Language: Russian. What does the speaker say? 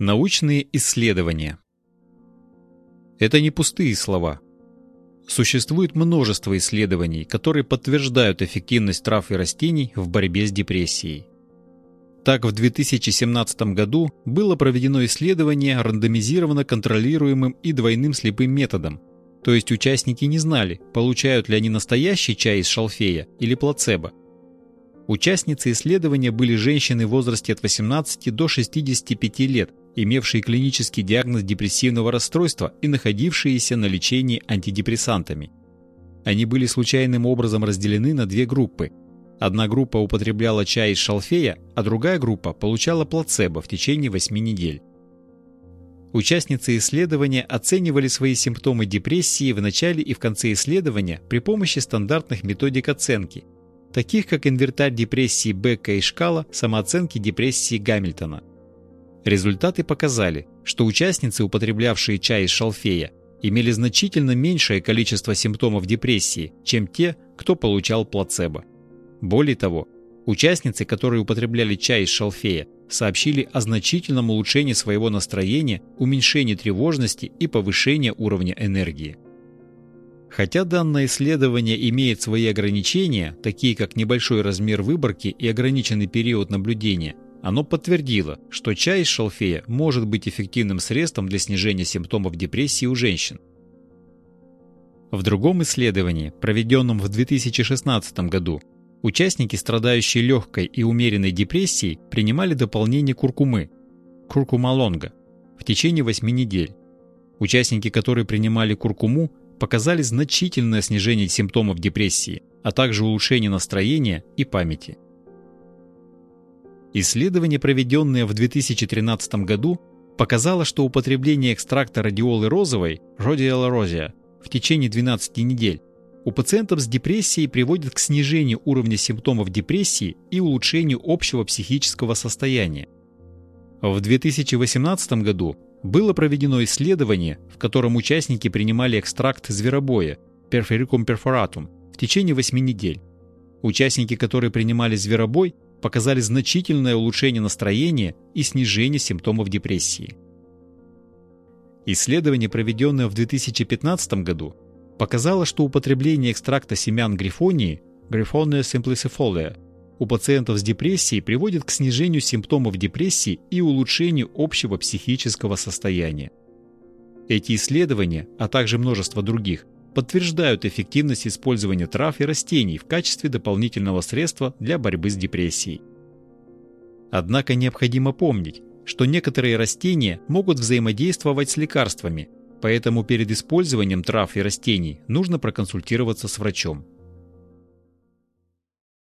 Научные исследования. Это не пустые слова. Существует множество исследований, которые подтверждают эффективность трав и растений в борьбе с депрессией. Так, в 2017 году было проведено исследование рандомизированно контролируемым и двойным слепым методом, то есть участники не знали, получают ли они настоящий чай из шалфея или плацебо. Участницы исследования были женщины в возрасте от 18 до 65 лет, имевшие клинический диагноз депрессивного расстройства и находившиеся на лечении антидепрессантами. Они были случайным образом разделены на две группы. Одна группа употребляла чай из шалфея, а другая группа получала плацебо в течение 8 недель. Участницы исследования оценивали свои симптомы депрессии в начале и в конце исследования при помощи стандартных методик оценки, таких как инвентарь депрессии Бека и шкала самооценки депрессии Гамильтона. Результаты показали, что участницы, употреблявшие чай из шалфея, имели значительно меньшее количество симптомов депрессии, чем те, кто получал плацебо. Более того, участницы, которые употребляли чай из шалфея, сообщили о значительном улучшении своего настроения, уменьшении тревожности и повышении уровня энергии. Хотя данное исследование имеет свои ограничения, такие как небольшой размер выборки и ограниченный период наблюдения, оно подтвердило, что чай из шалфея может быть эффективным средством для снижения симптомов депрессии у женщин. В другом исследовании, проведенном в 2016 году, Участники, страдающие легкой и умеренной депрессией, принимали дополнение куркумы – куркумалонга – в течение 8 недель. Участники, которые принимали куркуму, показали значительное снижение симптомов депрессии, а также улучшение настроения и памяти. Исследование, проведенное в 2013 году, показало, что употребление экстракта радиолы розовой (Rhodiella rosea) в течение 12 недель у пациентов с депрессией приводит к снижению уровня симптомов депрессии и улучшению общего психического состояния. В 2018 году было проведено исследование, в котором участники принимали экстракт зверобоя Perfерicum perforatum в течение 8 недель. Участники, которые принимали зверобой, показали значительное улучшение настроения и снижение симптомов депрессии. Исследование, проведенное в 2015 году, показало, что употребление экстракта семян грифонии Griffonia simplicifolia у пациентов с депрессией приводит к снижению симптомов депрессии и улучшению общего психического состояния. Эти исследования, а также множество других, подтверждают эффективность использования трав и растений в качестве дополнительного средства для борьбы с депрессией. Однако необходимо помнить, что некоторые растения могут взаимодействовать с лекарствами, поэтому перед использованием трав и растений нужно проконсультироваться с врачом.